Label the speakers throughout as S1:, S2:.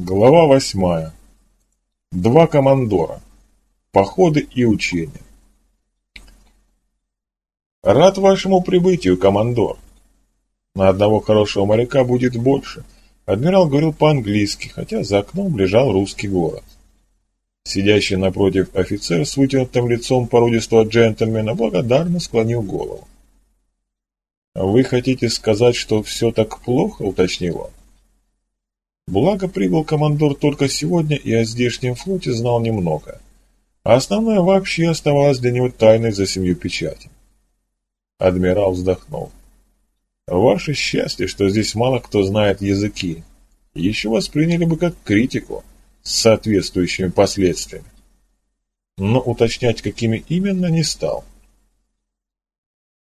S1: Глава восьмая. Два командора. Походы и учения. Рад вашему прибытию, командор. На одного хорошего моряка будет больше. Адмирал говорил по-английски, хотя за окном лежал русский город. Сидящий напротив офицер с вытянутым лицом породистого джентльмена благодарно склонил голову. «Вы хотите сказать, что все так плохо?» — уточнил он. Благо прибыл командор только сегодня и о здешнем флоте знал немного, а основное вообще оставалось для него тайной за семью печатями. Адмирал вздохнул. Ваше счастье, что здесь мало кто знает языки. Еще восприняли бы как критику с соответствующими последствиями. Но уточнять, какими именно, не стал.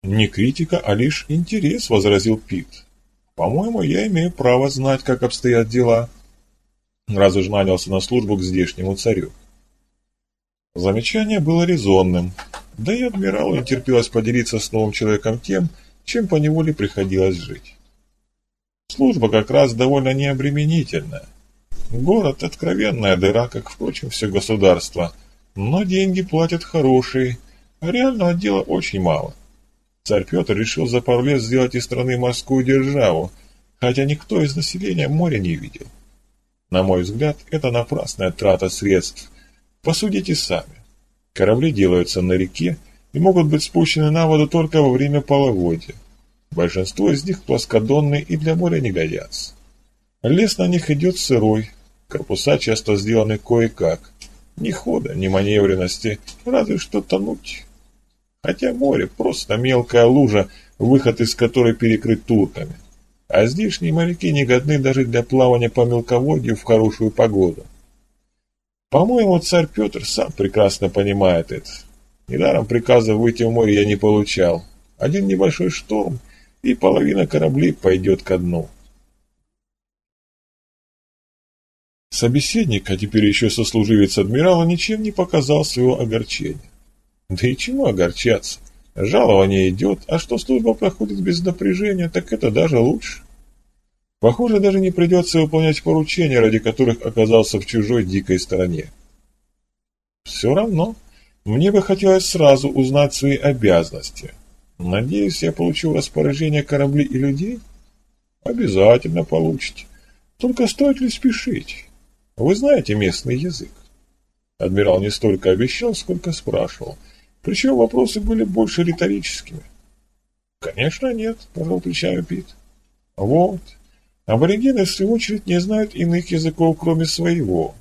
S1: «Не критика, а лишь интерес», — возразил Пит. По-моему, я имею право знать, как обстоят дела. Раз уж нанялся на службу к здешнему царю. Замечание было резонным, да и адмиралу не терпелось поделиться с новым человеком тем, чем по неволе приходилось жить. Служба как раз довольно необременительная. Город – откровенная дыра, как, впрочем, все государство, но деньги платят хорошие, а реального дела очень мало – Царь Петр решил за пару лет сделать из страны морскую державу, хотя никто из населения моря не видел. На мой взгляд, это напрасная трата средств. Посудите сами. Корабли делаются на реке и могут быть спущены на воду только во время половодья. Большинство из них плоскодонные и для моря не годятся. Лес на них идет сырой, корпуса часто сделаны кое-как. Ни хода, ни маневренности, разве что тонуть. Хотя море просто мелкая лужа, выход из которой перекрыт турками. А здешние моряки не годны даже для плавания по мелководью в хорошую погоду. По-моему, царь Петр сам прекрасно понимает это. Недаром приказа выйти в море я не получал. Один небольшой шторм, и половина кораблей пойдет ко дну. Собеседник, а теперь еще сослуживец адмирала, ничем не показал своего огорчения. Да и чему огорчаться? Жалование идет, а что служба проходит без напряжения, так это даже лучше. Похоже, даже не придется выполнять поручения, ради которых оказался в чужой дикой стране. Все равно, мне бы хотелось сразу узнать свои обязанности. Надеюсь, я получу распоряжение корабли и людей? Обязательно получите. Только стоит ли спешить? Вы знаете местный язык? Адмирал не столько обещал, сколько спрашивал – причем вопросы были больше риторическими. «Конечно нет», — пожал плечами Пит. «Вот. Аборигены, в свою очередь, не знают иных языков, кроме своего.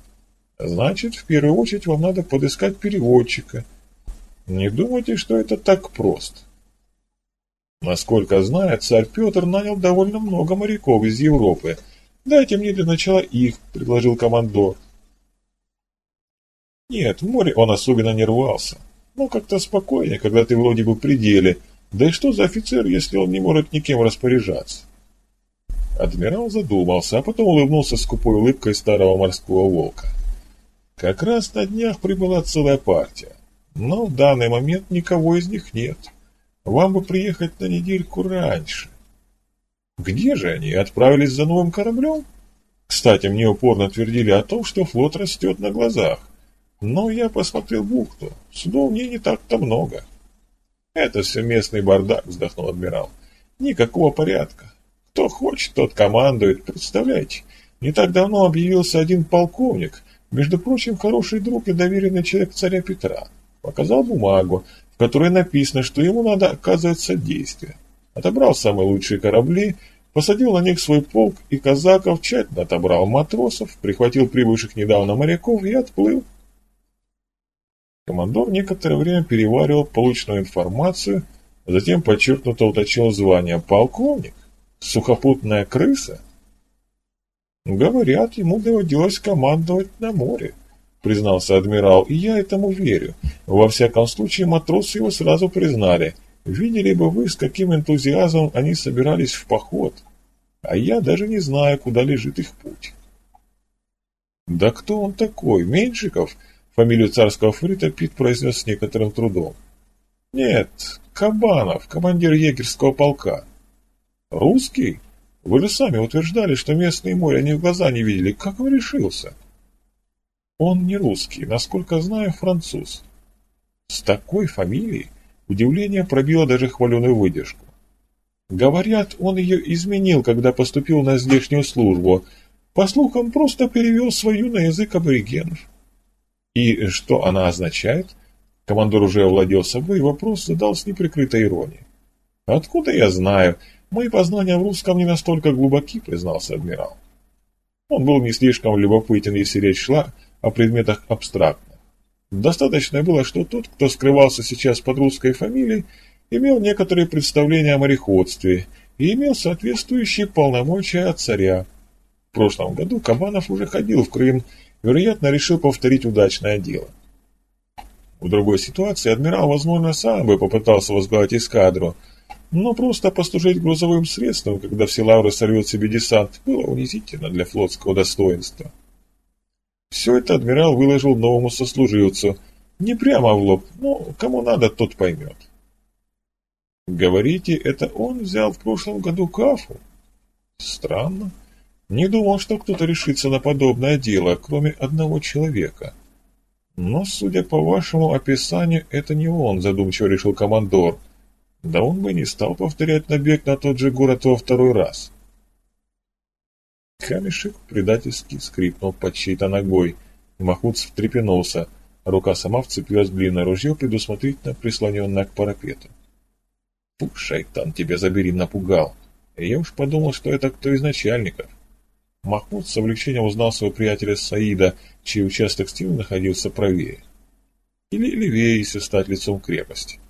S1: Значит, в первую очередь вам надо подыскать переводчика. Не думайте, что это так просто». Насколько знаю, царь Петр нанял довольно много моряков из Европы. Дайте мне для начала их, предложил командор. Нет, в море он особенно не рвался. Ну, как-то спокойнее, когда ты вроде бы при деле. Да и что за офицер, если он не может никем распоряжаться? Адмирал задумался, а потом улыбнулся скупой улыбкой старого морского волка. Как раз на днях прибыла целая партия. Но в данный момент никого из них нет. Вам бы приехать на недельку раньше. Где же они? Отправились за новым кораблем? Кстати, мне упорно твердили о том, что флот растет на глазах. Но я посмотрел бухту. Судов мне не так-то много. Это все местный бардак, вздохнул адмирал. Никакого порядка. Кто хочет, тот командует. Представляете, не так давно объявился один полковник, между прочим, хороший друг и доверенный человек царя Петра. Показал бумагу, в которой написано, что ему надо оказывать содействие. Отобрал самые лучшие корабли, посадил на них свой полк и казаков, тщательно отобрал матросов, прихватил прибывших недавно моряков и отплыл. Командор некоторое время переваривал полученную информацию, а затем подчеркнуто уточнил звание «полковник? Сухопутная крыса?» «Говорят, ему доводилось командовать на море», — признался адмирал, — «и я этому верю. Во всяком случае, матросы его сразу признали. Видели бы вы, с каким энтузиазмом они собирались в поход. А я даже не знаю, куда лежит их путь». «Да кто он такой? Меньшиков?» Фамилию царского фрита Пит произнес с некоторым трудом. «Нет, Кабанов, командир егерского полка». «Русский?» Вы же сами утверждали, что местные море они в глаза не видели. Как он решился? Он не русский, насколько знаю, француз. С такой фамилией удивление пробило даже хваленую выдержку. Говорят, он ее изменил, когда поступил на здешнюю службу. По слухам, просто перевел свою на язык аборигенов. И что она означает? Командор уже овладел собой и вопрос задал с неприкрытой иронией. «Откуда я знаю? Мои познания в русском не настолько глубоки», — признался адмирал. Он был не слишком любопытен, если речь шла о предметах абстрактных. Достаточно было, что тот, кто скрывался сейчас под русской фамилией, имел некоторые представления о мореходстве и имел соответствующие полномочия от царя. В прошлом году Кабанов уже ходил в Крым, вероятно, решил повторить удачное дело. В другой ситуации адмирал, возможно, сам бы попытался возглавить эскадру, но просто послужить грузовым средством, когда все лавры сорвет себе десант, было унизительно для флотского достоинства. Все это адмирал выложил новому сослуживцу, не прямо в лоб, но кому надо, тот поймет. Говорите, это он взял в прошлом году кафу? Странно. Не думал, что кто-то решится на подобное дело, кроме одного человека. Но, судя по вашему описанию, это не он, задумчиво решил командор. Да он бы не стал повторять набег на тот же город во второй раз. Камешек предательски скрипнул под чьей-то ногой, и Махмуд. Рука сама вцепилась в длинное ружье, предусмотрительно прислоненное к парапету. Фу, шайтан, тебя забери, напугал. Я уж подумал, что это кто из начальников. Махмуд с облегчением узнал своего приятеля Саида, чей участок стены находился правее. Или левее, если стать лицом крепости.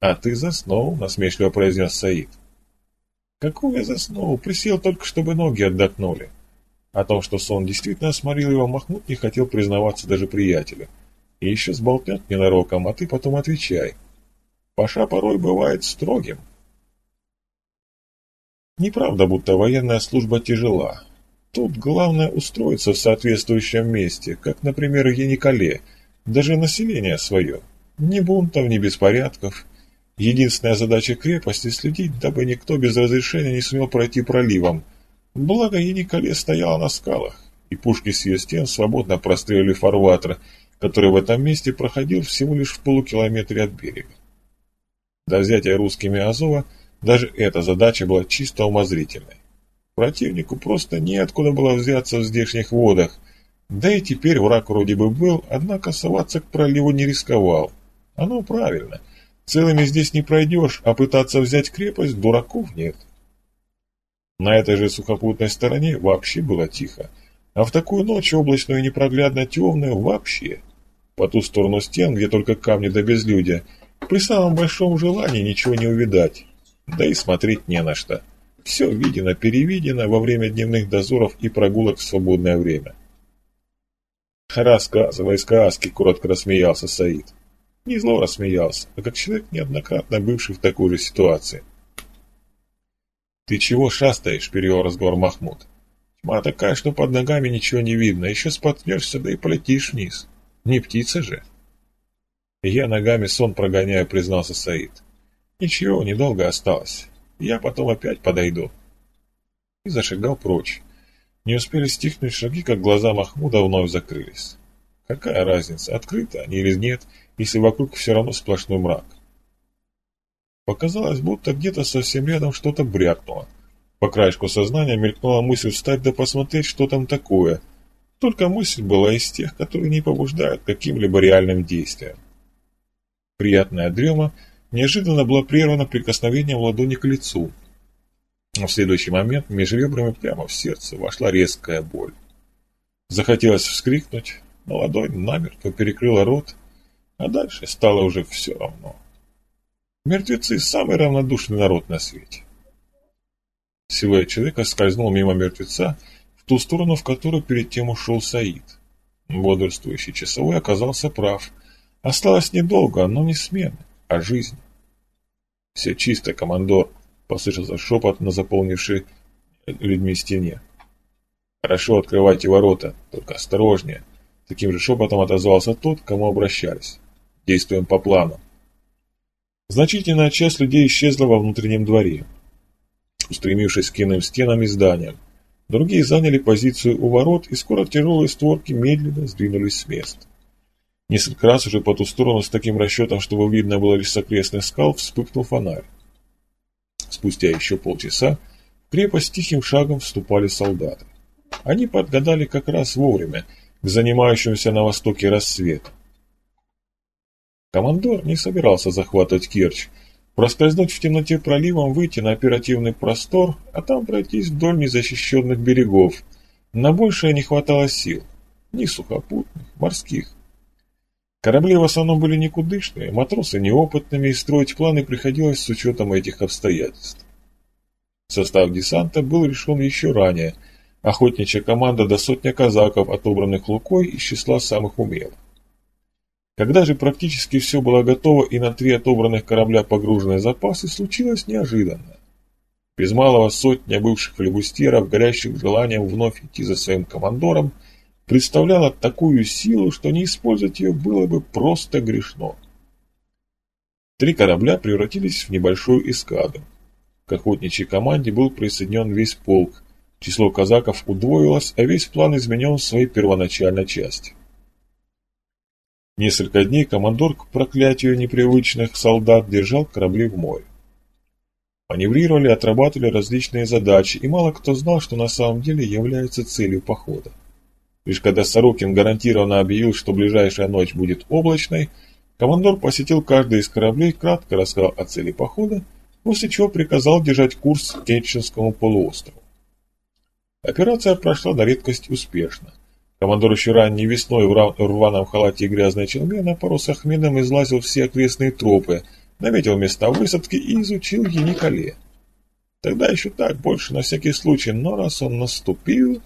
S1: «А ты заснул», — насмешливо произнес Саид. «Какого я заснул? Присел только, чтобы ноги отдохнули». О том, что сон действительно сморил его, Махмуд не хотел признаваться даже приятелю. И еще сболтнет ненароком, а ты потом отвечай. Паша порой бывает строгим. Неправда, будто военная служба тяжела. Тут главное устроиться в соответствующем месте, как, например, Яникале, даже население свое. Ни бунтов, ни беспорядков. Единственная задача крепости – следить, дабы никто без разрешения не смел пройти проливом. Благо Яникале стояла на скалах, и пушки с ее стен свободно прострелили фарватер, который в этом месте проходил всего лишь в полукилометре от берега. До взятия русскими Азова даже эта задача была чисто умозрительной. Противнику просто неоткуда было взяться в здешних водах, да и теперь враг вроде бы был, однако соваться к проливу не рисковал. Оно правильно. Целыми здесь не пройдешь, а пытаться взять крепость дураков нет. На этой же сухопутной стороне вообще было тихо, а в такую ночь облачную и непроглядно темную вообще. По ту сторону стен, где только камни да безлюдья, при самом большом желании ничего не увидать, да и смотреть не на что. Все видено-перевидено во время дневных дозоров и прогулок в свободное время. «Рассказывай сказки», — коротко рассмеялся Саид. Не зло рассмеялся, а как человек, неоднократно бывший в такой же ситуации. «Ты чего шастаешь?» — перевел разговор Махмуд. «Тьма такая, что под ногами ничего не видно, еще споткнешься, да и полетишь вниз. Не птица же». «Я ногами сон прогоняю», — признался Саид. «Ничего, недолго осталось. Я потом опять подойду». И зашагал прочь. Не успели стихнуть шаги, как глаза Махмуда вновь закрылись. Какая разница, открыты они или нет, если вокруг все равно сплошной мрак. Показалось, будто где-то совсем рядом что-то брякнуло. По краешку сознания мелькнула мысль встать да посмотреть, что там такое. Только мысль была из тех, которые не побуждают каким-либо реальным действием. Приятная дрема неожиданно была прервана прикосновением ладони к лицу. Но в следующий момент между ребрами прямо в сердце вошла резкая боль. Захотелось вскрикнуть, но ладонь намертво перекрыла рот, а дальше стало уже все равно. Мертвецы – самый равнодушный народ на свете. Силуэт человека скользнул мимо мертвеца в ту сторону, в которую перед тем ушел Саид. Бодрствующий часовой оказался прав – Осталось недолго, но не смена, а жизнь. «Все чисто, командор», — послышался шепот на заполнившей людьми стене. «Хорошо, открывайте ворота, только осторожнее», — таким же шепотом отозвался тот, к кому обращались. «Действуем по плану». Значительная часть людей исчезла во внутреннем дворе. устремившись к иным стенам и зданиям. Другие заняли позицию у ворот, и скоро тяжелые створки медленно сдвинулись с места. Несколько раз уже по ту сторону с таким расчетом, чтобы видно было лишь с скал, вспыхнул фонарь. Спустя еще полчаса в крепость тихим шагом вступали солдаты. Они подгадали как раз вовремя к занимающемуся на востоке рассвету. Командор не собирался захватывать Керчь, проскользнуть в темноте проливом, выйти на оперативный простор, а там пройтись вдоль незащищенных берегов. На большее не хватало сил, ни сухопутных, морских. Корабли в основном были никудышные, матросы неопытными, и строить планы приходилось с учетом этих обстоятельств. Состав десанта был решен еще ранее. Охотничья команда до сотня казаков, отобранных Лукой из числа самых умелых. Когда же практически все было готово и на три отобранных корабля погруженные запасы, случилось неожиданно. Без малого сотня бывших флебустеров, горящих желанием вновь идти за своим командором, представляла такую силу, что не использовать ее было бы просто грешно. Три корабля превратились в небольшую эскадру. К охотничьей команде был присоединен весь полк, число казаков удвоилось, а весь план изменен в своей первоначальной части. Несколько дней командор к проклятию непривычных солдат держал корабли в море. Маневрировали, отрабатывали различные задачи, и мало кто знал, что на самом деле является целью похода. Лишь когда Сорокин гарантированно объявил, что ближайшая ночь будет облачной, командор посетил каждый из кораблей, кратко рассказал о цели похода, после чего приказал держать курс к Кетчинскому полуострову. Операция прошла на редкость успешно. Командор еще ранней весной в рваном халате и грязной челме на пару с Ахмедом излазил все окрестные тропы, наметил места высадки и изучил Еникале. Тогда еще так, больше на всякий случай, но раз он наступил...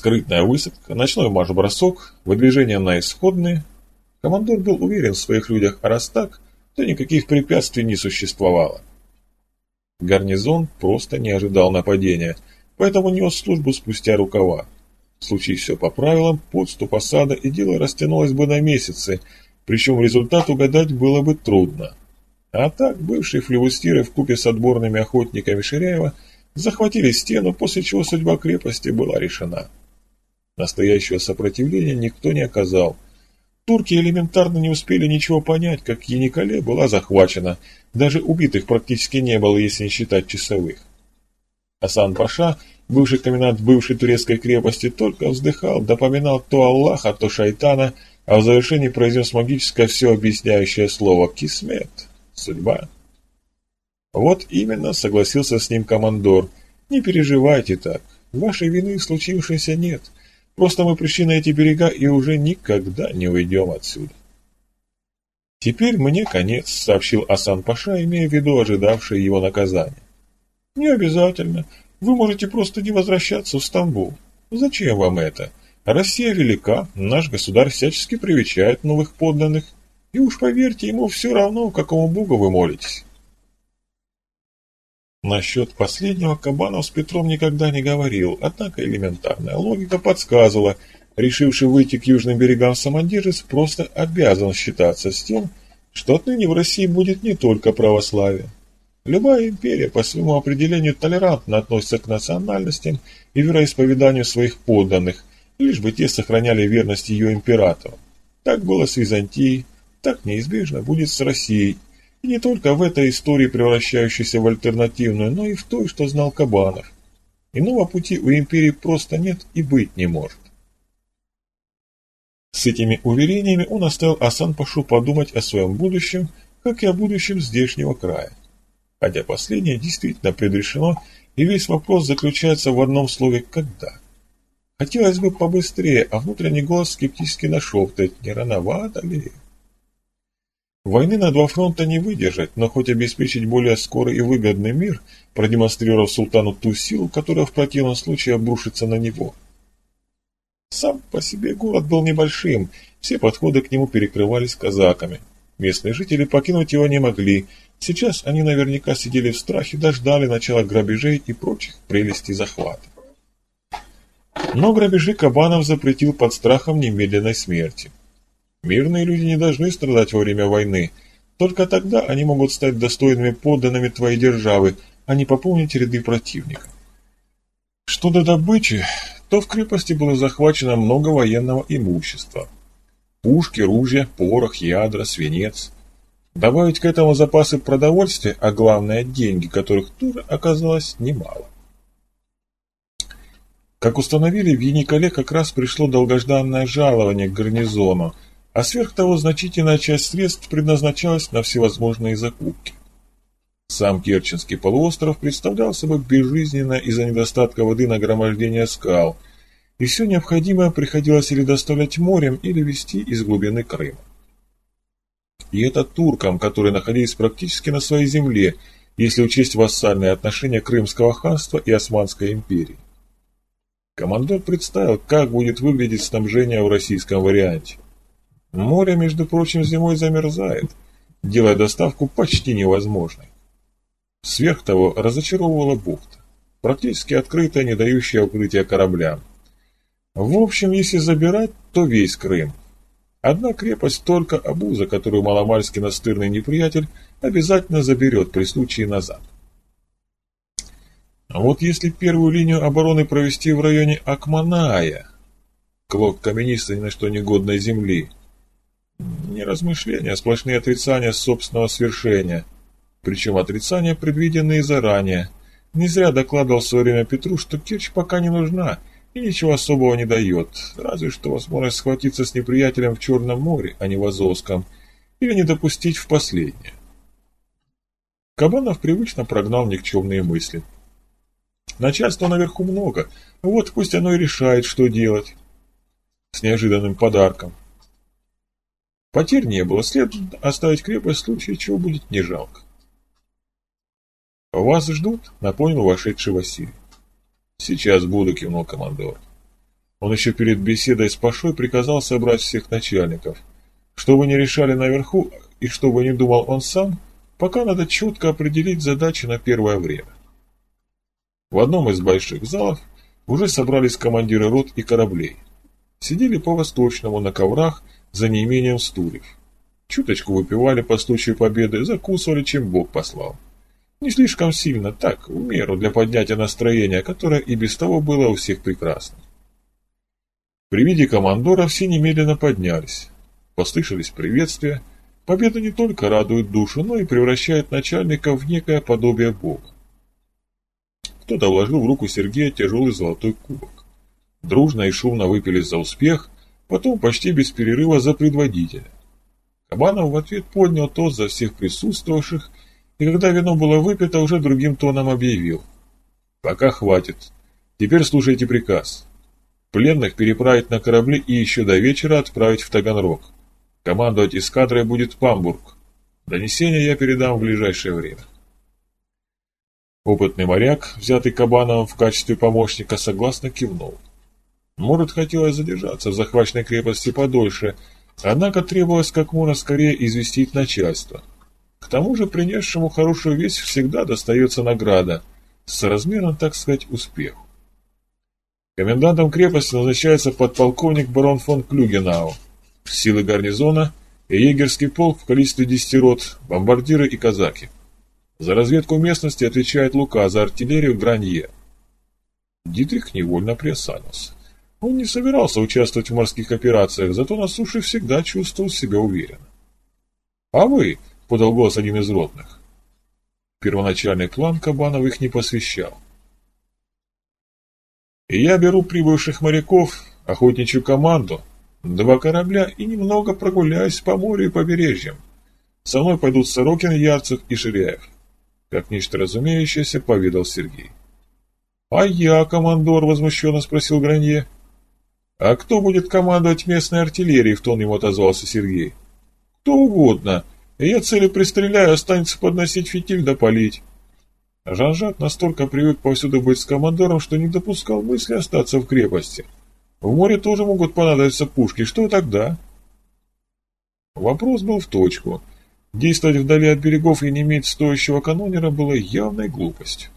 S1: Скрытная высадка, ночной марш-бросок, выдвижение на исходные. Командор был уверен в своих людях, а раз так, то никаких препятствий не существовало. Гарнизон просто не ожидал нападения – поэтому нес службу спустя рукава. Случись все по правилам, подступ осада и дело растянулось бы на месяцы, причем результат угадать было бы трудно. А так бывшие флевустиры вкупе с отборными охотниками Ширяева захватили стену, после чего судьба крепости была решена. Настоящего сопротивления никто не оказал. Турки элементарно не успели ничего понять, как Яникале была захвачена, даже убитых практически не было, если не считать часовых. Асан Паша, бывший комендант бывшей турецкой крепости, только вздыхал, допоминал то Аллаха, то шайтана, а в завершении произнес магическое все объясняющее слово «кисмет» — «судьба». Вот именно согласился с ним командор. Не переживайте так, вашей вины в нет. Просто мы пришли на эти берега и уже никогда не уйдем отсюда. «Теперь мне конец», — сообщил Асан Паша, имея в виду ожидавшее его наказание. «Не обязательно. Вы можете просто не возвращаться в Стамбул. Зачем вам это? Россия велика, наш государь всячески привечает новых подданных. И уж поверьте, ему все равно, какому богу вы молитесь». Насчет последнего Кабанов с Петром никогда не говорил, однако элементарная логика подсказывала, решивший выйти к южным берегам самодержец просто обязан считаться с тем, что отныне в России будет не только православие. Любая империя по своему определению толерантно относится к национальностям и вероисповеданию своих подданных, лишь бы те сохраняли верность ее императору. Так было с Византией, так неизбежно будет с Россией, и не только в этой истории, превращающейся в альтернативную, но и в той, что знал Кабанов. Иного пути у империи просто нет и быть не может. С этими уверениями он оставил Асан Пашу подумать о своем будущем, как и о будущем здешнего края хотя последнее действительно предрешено, и весь вопрос заключается в одном слове «когда». Хотелось бы побыстрее, а внутренний голос скептически нашептывает, не рановато ли? Войны на два фронта не выдержать, но хоть обеспечить более скорый и выгодный мир, продемонстрировав султану ту силу, которая в противном случае обрушится на него. Сам по себе город был небольшим, все подходы к нему перекрывались казаками. Местные жители покинуть его не могли, Сейчас они наверняка сидели в страхе, дождали начала грабежей и прочих прелестей захвата. Но грабежи Кабанов запретил под страхом немедленной смерти. Мирные люди не должны страдать во время войны. Только тогда они могут стать достойными подданными твоей державы, а не пополнить ряды противника. Что до добычи, то в крепости было захвачено много военного имущества. Пушки, ружья, порох, ядра, свинец. Добавить к этому запасы продовольствия, а главное деньги, которых тоже оказалось немало. Как установили, в Яникале как раз пришло долгожданное жалование к гарнизону, а сверх того значительная часть средств предназначалась на всевозможные закупки. Сам Керченский полуостров представлял собой безжизненное из-за недостатка воды нагромождение скал, и все необходимое приходилось или доставлять морем, или везти из глубины Крыма. И это туркам, которые находились практически на своей земле, если учесть вассальные отношения Крымского ханства и Османской империи. Командор представил, как будет выглядеть снабжение в российском варианте. Море, между прочим, зимой замерзает, делая доставку почти невозможной. Сверх того, разочаровывала бухта, практически открытая, не дающая укрытия кораблям. В общем, если забирать, то весь Крым. Одна крепость только обуза, которую маломальский настырный неприятель обязательно заберет при случае назад. А вот если первую линию обороны провести в районе Акманая, клок каменистой ни на что негодной земли, не размышления, а сплошные отрицания собственного свершения – причем отрицания, предвиденные заранее. Не зря докладывал в свое время Петру, что Керчь пока не нужна и ничего особого не дает, разве что возможность схватиться с неприятелем в Черном море, а не в Азовском, или не допустить в последнее. Кабанов привычно прогнал никчемные мысли. Начальства наверху много, вот пусть оно и решает, что делать. С неожиданным подарком. Потерь не было, следует оставить крепость в случае, чего будет не жалко. «Вас ждут», — напомнил вошедший Василий. «Сейчас буду», — кивнул командор. Он еще перед беседой с Пашой приказал собрать всех начальников. Что бы ни решали наверху и что бы ни думал он сам, пока надо четко определить задачи на первое время. В одном из больших залов уже собрались командиры рот и кораблей. Сидели по-восточному на коврах за неимением стульев. Чуточку выпивали по случаю победы, закусывали, чем Бог послал. Не слишком сильно, так, в меру для поднятия настроения, которое и без того было у всех прекрасно. При виде командора все немедленно поднялись. Послышались приветствия. Победа не только радует душу, но и превращает начальника в некое подобие Бога. Кто-то вложил в руку Сергея тяжелый золотой кубок. Дружно и шумно выпили за успех, потом почти без перерыва за предводителя. Кабанов в ответ поднял тост за всех присутствовавших и когда вино было выпито, уже другим тоном объявил. «Пока хватит. Теперь слушайте приказ. Пленных переправить на корабли и еще до вечера отправить в Таганрог. Командовать эскадрой будет Памбург. Донесение я передам в ближайшее время». Опытный моряк, взятый Кабановым в качестве помощника, согласно кивнул. Может, хотелось задержаться в захваченной крепости подольше, однако требовалось как можно скорее известить начальство. К тому же принесшему хорошую весть всегда достается награда, с размером, так сказать, успеху. Комендантом крепости назначается подполковник барон фон Клюгенау. Силы гарнизона и егерский полк в количестве десяти рот, бомбардиры и казаки. За разведку местности отвечает Лука, за артиллерию Гранье. Дитрих невольно приосанился. Он не собирался участвовать в морских операциях, зато на суше всегда чувствовал себя уверенно. «А вы?» подал голос один из ротных. Первоначальный план Кабанов их не посвящал. Я беру прибывших моряков, охотничью команду, два корабля и немного прогуляюсь по морю и побережьям. Со мной пойдут Сорокин, Ярцев и Ширяев. Как нечто разумеющееся, поведал Сергей. «А я, командор?» — возмущенно спросил Гранье. «А кто будет командовать местной артиллерией?» — в тон ему отозвался Сергей. «Кто угодно, я цели пристреляю, останется подносить фитиль да полить. Жан-Жак настолько привык повсюду быть с командором, что не допускал мысли остаться в крепости. В море тоже могут понадобиться пушки, что тогда? Вопрос был в точку. Действовать вдали от берегов и не иметь стоящего канонера было явной глупостью.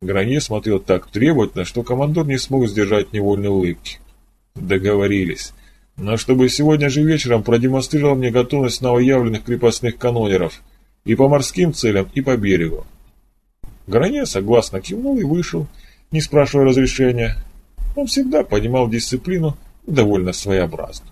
S1: Гранье смотрел так требовательно, что командор не смог сдержать невольной улыбки. Договорились. но чтобы сегодня же вечером продемонстрировал мне готовность новоявленных крепостных канонеров и по морским целям, и по берегу. Гране согласно кивнул и вышел, не спрашивая разрешения. Он всегда понимал дисциплину довольно своеобразно.